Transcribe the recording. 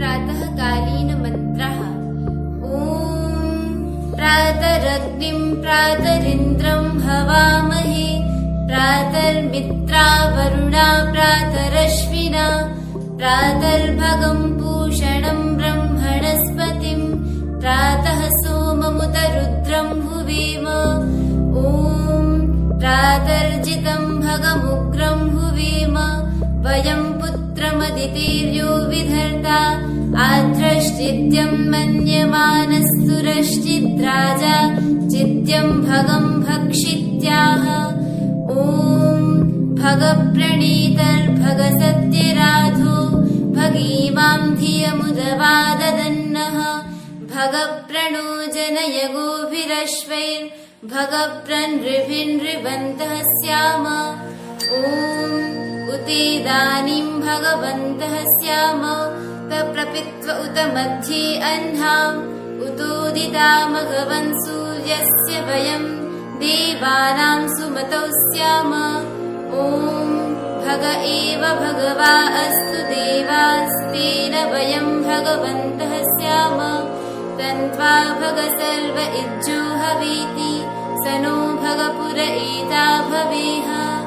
प्रातःकालीनमन्त्रः ॐ प्रातरग्निम् प्रातरिन्द्रम् हवामहे प्रातर्मित्रा वरुणा प्रातरश्विना प्रातर्भगम् पूषणम् ब्रह्मणस्पतिम् प्रातः सोममुतरुद्रम् हुवेम। ॐ प्रातर्जितम् भगमुग्रम् हुवेम। वयम् पुत्रमदितीर्यो विधर्ता आध्रश्चित्यम् मन्यमानस्तुरश्चिद्राजा चित्यम् भगम् भक्षित्याह। ॐ भगप्रणीतर्भगसत्यराधो भगीमाम् धियमुदवाददन्नः। भगप्रणो जनय गोभिरश्वैर्भगप्रनृभिनृवन्तः स्याम। ॐ उतेदानीम् भगवन्तः स्याम प्रपित्व उत मध्ये अह्नाम् उतोदितामघवन् सूर्यस्य वयम्। देवानाम् सुमतौ स्याम। ॐ भग एव भगवा अस्तु देवास्तेन वयम् भगवन्तः स्याम। तन्त्वा भग सर्व इज्जो हवीति। स नो भगपुर एता भवेह